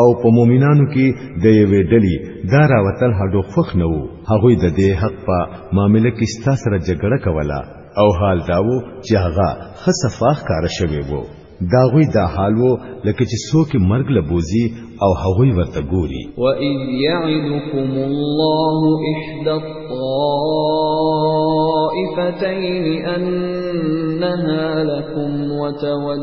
او په مؤمنانو کې د یوې ډلې دا راوتل هډو خوښ نه وو هغوی د دې حق په معامله کې ستا سره جګړه کوله او حال دا وو چې هغه ښه صفاح کار شوی وو دا غوی دا حال وو لکه چې څوک مرګ له بوزي او هغوی ورته ګوري و اذ يعدكم الله احدى الطائفتين انها لكم وتود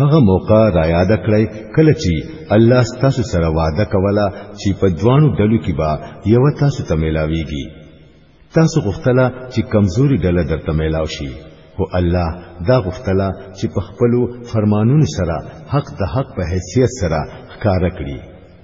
هغه موقع را یاد کړئ کله چې الله ستاسو سره وعده کوله چې په دوانو ډلو کې به یو تاسو ته ملاويږي تاسو غوښتله چې کمزوري ډله درته ملاو شي هو الله دا غوښتله چې په خپل فرمانونو سره حق د حق په حیثیت سره ښکارا کړي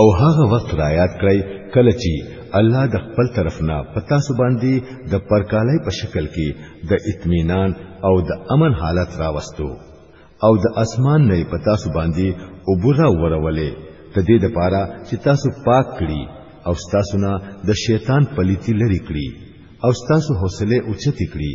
او هغه وخت را یاد کړئ کله چې الله د خپل طرف نه پتا سو باندې د پرکالای په شکل کې د اطمینان او د امن حالت راوستو او د اسمان نه پتا سو باندې او برا ورولې د دې لپاره چې تاسو پاک کړي او تاسو نه د شیطان پلیتی لري کړي او تاسو حوصله اوچتي کړي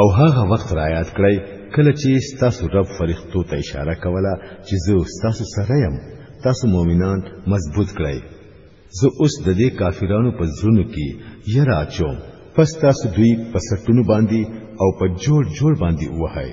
او هغه وخت را یاد کړئ کله چې ستاسو رب فرښتو ته اشاره کوله چې زه ستاسو سره یم تاسو مؤمنان مضبوط کړئ زه اوس د دې کافرانو په زړونو کې یرا چوم پس تاسو دوی په سټونو باندې او په جوړ جوړ باندې وهاي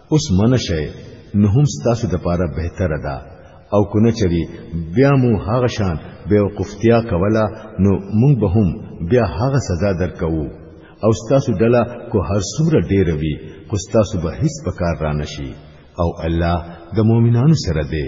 اوس من شئ نو هم ستاسو د پاره بهتره ده او کنه چری بیا مو هغه شان بیوقفتیا کوله نو مونږ به هم بیا هغه سزا درکوو او ستاسو ډله کو هر څومره ډیر وي خو ستاسو به هیڅ پکار را نشي او الله د مؤمنانو سره دی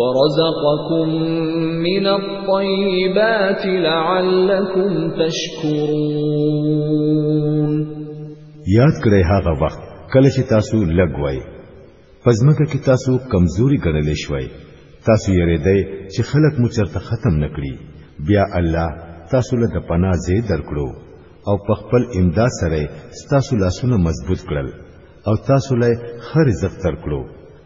ورزقكم من الطيبات لعلكم تشكرون یاد کړئ هغه وخت کله چې تاسو لګ وای پزمکه کې تاسو کمزوري ګڼل شوي تاسو یې ردی چې خلک مو چرته ختم نکړي بیا الله تاسو له د پناه زی درکړو او په خپل امداد سره تاسو لاسونه مضبوط کړل او تاسو له خر زغ تر کړو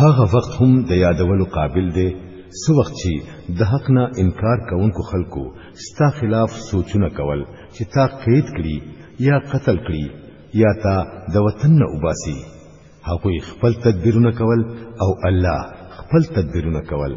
هغه وخت هم د یادولو قابل دی سو وخت چې د حق نه انکار کوونکو خلکو ستا خلاف سوچونه کول چې تا قید کړي یا قتل کړي یا تا د وطن نه وباسي هغه خپل تدبیرونه کول او الله خپل تدبیرونه کول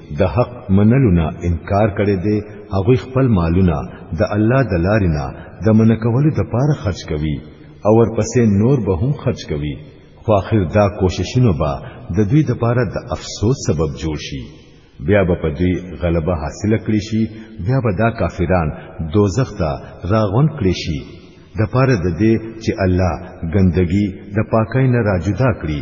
د حق منلو نه انکار کړي دي هغه خپل مالونه د الله د لارې نه د منکولو د پاره خرج کوي او ورپسې نور به هم خرج کوي خو اخر دا کوششونه به د دوی د پاره د افسوس سبب جوړ شي بیا به په دوی غلبه حاصله کړي شي بیا به دا کافران دوزخ ته راغون کړي شي د پاره د دې چې الله ګندګي د پاکۍ نه راجدا کړي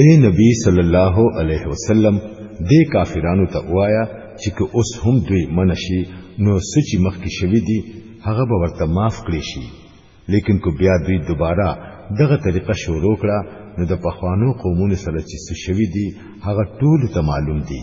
اے نبی صلی الله علیه وسلم دې کافرانو ته وایا چې که اوس هم دوی منشي نو سچي مخ کې شوی دي هغه به ورته معاف کړی شي لیکن کو بیا دوی دوباره دغه طریقه شروع کړه نو د پخوانو قومونو سره چې څه شوی دي هغه ټول ته معلوم دي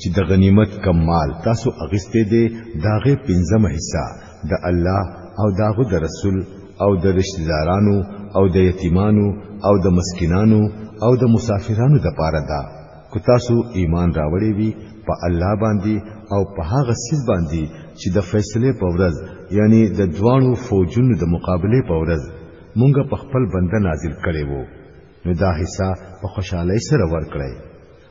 چې د غنیمت کم مال تاسو اغسته دي داغه پنځمه حصہ د الله او داغه د رسول او د رشتہ دارانو او د یتیمانو او د مسکینانو او د مسافرانو د پاره ده کو تاسو ایمان راوړی وي په الله باندې او په هغه سیس باندې چې د فیصله په ورځ یعنی د دوانو فوجونو د مقابله په ورځ مونږ په خپل بنده نازل کړي وو نو دا حصہ په خوشحالۍ سره ورکړی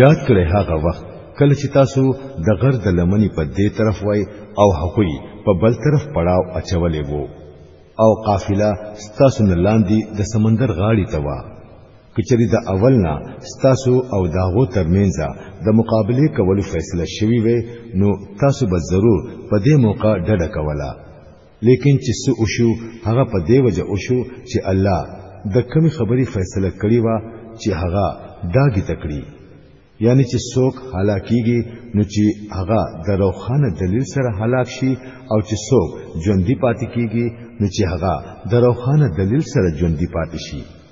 یاد کړئ هغه وخت کله چې تاسو د غر د لمنې په دې طرف وای او هغوی په بل طرف پړاو اچولې وو او قافله ستاسو نه لاندې د سمندر غاړې ته وه کچری د اول نه ستاسو او داغو ترمنځ د مقابله کولو فیصله شوی وي نو تاسو به ضرور په دې موقع ډډه کوله لیکن چې څه وشو هغه په دی وجه وشو چې الله د کمی خبري فیصله کړی و چې هغه داګی تکړی یعنی چې څوک هلاکیږي نو چې هغه د روخانه دلیل سره هلاک شي او چې څوک ژوندۍ پاتې کیږي نو چې هغه د روخانه دلیل سره ژوندۍ پاتې شي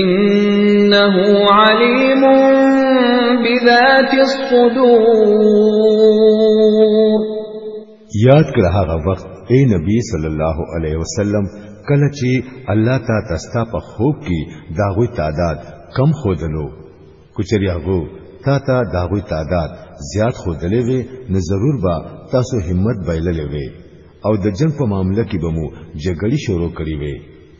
انه علیم بذات الصدور یاد کړه هغه وخت اے نبی صلی الله علیه وسلم کله چې الله تا تستا په خوب کې داغوی تعداد کم خودلو کچری هغه تا ته داغوی تعداد زیات خودلې وي نو ضرور به تاسو همت بایللې وي او د جنگ په معاملې کې به مو جګړې شروع کړې وي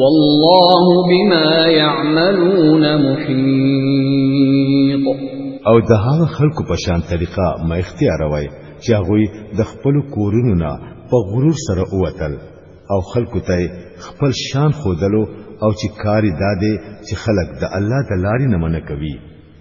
والله بما يعملون محيط او د هغه خلکو په شان طریقه ما اختیار وای چې هغه د خپل کورونو نه په غرور سره اوتل او خلکو ته خپل شان خودلو او چې کاری دادې چې خلک د الله د لارې نه منع کوي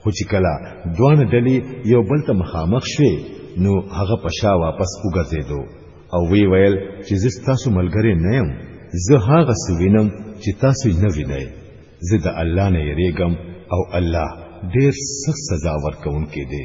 خو چې کله دوانه ډلې یو بل ته مخامخ شوې نو هغه په شا واپس وګرځېدو او وی ویل چې زه تاسو ملګری نه یم زه هغه څه وینم چې تاسو نه وینئ زه د الله نه یریږم او الله ډیر سخت سزا ورکوونکی دی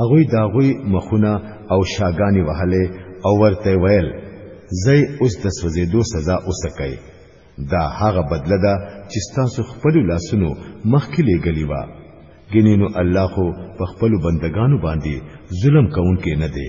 هغوی داغوی مخونه او شاګانی وهله او ورته ویل زی اوس د سوځیدو سزا اوسکئ دا هغه بدله ده چې ستاسو خپل لاسونو مخکې لېږلی و ګینې نو الله خو په خپل بندگانو باندې ظلم کوونکی نه دی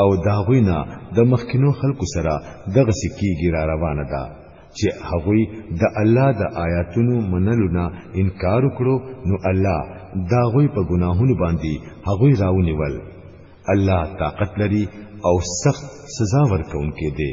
او دا غوی نه د مخکینو خلکو سره دغه سکیږي را روانه ده چې هغوی د الله د آیاتونو منلو نه انکار وکړو نو الله دا غوی په ګناهونو باندې هغوی راونیول الله طاقت لري او سخت سزا ورکوونکی دی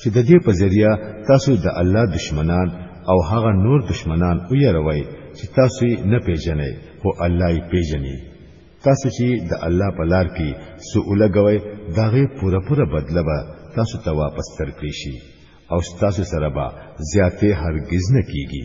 چې د دې په ذریعہ تاسو د الله دشمنان او هغه نور دشمنان ویروي چې تاسو یې نه پیژنئ خو الله یې پیژني تاسو چې د الله په لار کې سوءله غوي داغه پوره پوره بدله به تاسو ته واپس ترکړي شي او تاسو سره به زیاتې هرگز نه کیږي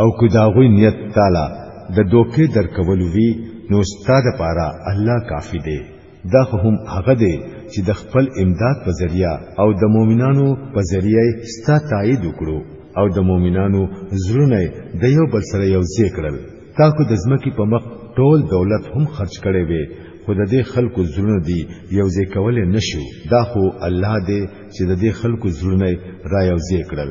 او که دا غوی نیت تعالی د دوکې درکولو وی نو ستاده پاره الله کافی دی دا خو هم هغه دی چې د خپل امداد په ذریعہ او د مؤمنانو په ذریعہ ستا تایید وکړو او د مؤمنانو زړونه د یو بل سره یو ځای کړل تا کو د ځمکې په مخ ټول دولت هم خرج کړي وي خو د دې خلکو زړونه دی یو ځای کولای نشو دا خو الله دی چې د دې خلکو زړونه را یو ځای کړل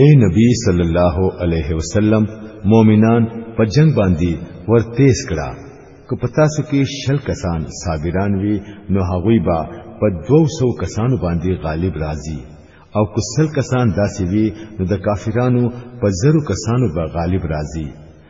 اے نبی صلی الله علیه وسلم مؤمنان په جنگ باندې ورتیز کړه که په تاسو کې شل کسان صابران وي نو هغوی به په 200 کسانو باندې غالب راځي او که سل کسان داسې وي نو د کافرانو په زرو کسانو به غالب راځي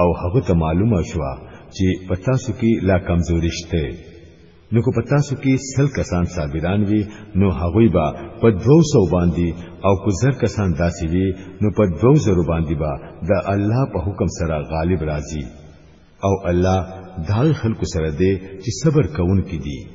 او هغه ته معلومه شو چې په تاسو کې لا کمزوري شته نو کو په تاسو کې سل کسان صابران وي نو هغوی به په 200 باندې او کو زر کسان داسې وي نو په 200 باندې به د الله په حکم سره غالب راځي او الله دا خلکو سره دی چې صبر کوونکي دي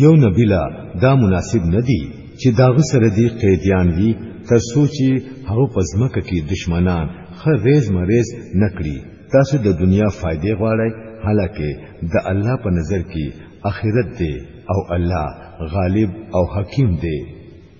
یو نبی لا دا مناسب ندی چې داغه سره دی قیدیان وی تر سوچي هغه پزمکه کې دشمنان خر ریز مریز نکړي تاسو د دنیا فائدې غواړئ حالکه د الله په نظر کې اخرت دی او الله غالب او حکیم دی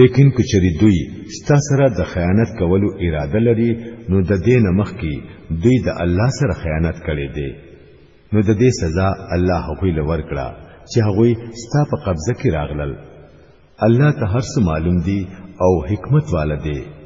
لیکن کچری دوی ستا سره د خیانت کولو اراده لري نو د دې نمخ کې دوی د الله سره خیانت کړي دي نو د دې سزا الله هغه لور کړه چې هغه ستا په قبضه کې راغلل الله ته هر څه معلوم دي او حکمت والده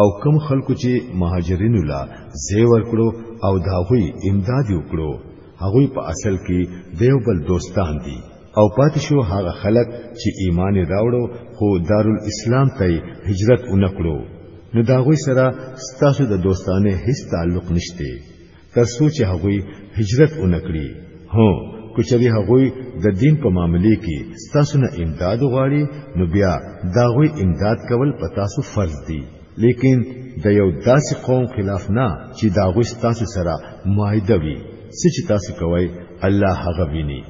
او کم خلکو چې مهاجرینو لا زی ورکړو او دا غوي امداد وکړو هغه په اصل کې دیو بل دوستان دي او پاتې شو هغه خلک چې ایمان راوړو خو دارالاسلام ته هجرت اونکړو نو دا غوي سره ستاسو د دوستانه هیڅ تعلق نشته تر څو چې هغوی هجرت ونکړي هو کچري هغوی د دین په معاملې کې ستاسو نه امداد غواړي نو بیا دا غوي امداد کول په تاسو فرض دي لیکن د یو داسې قوم خلاف نه چې دا غوي ستاسو سره معاهده وي څه چې تاسو کوی الله هغه ویني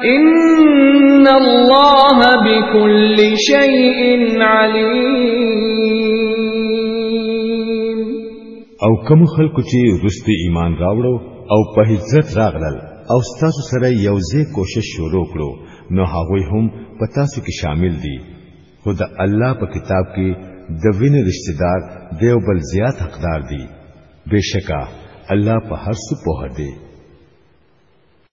ان الله بكل شيء عليم او کوم خلکو چې رسته ایمان راوړو او په عزت راغلل او ستاسو سره یو ځای کوشش شروع کړو نو هغه هم په تاسو کې شامل دي خو د الله په کتاب کې د وینې رشتہ دار دیو بل زیات حقدار دي بشکا الله په هر څه په هده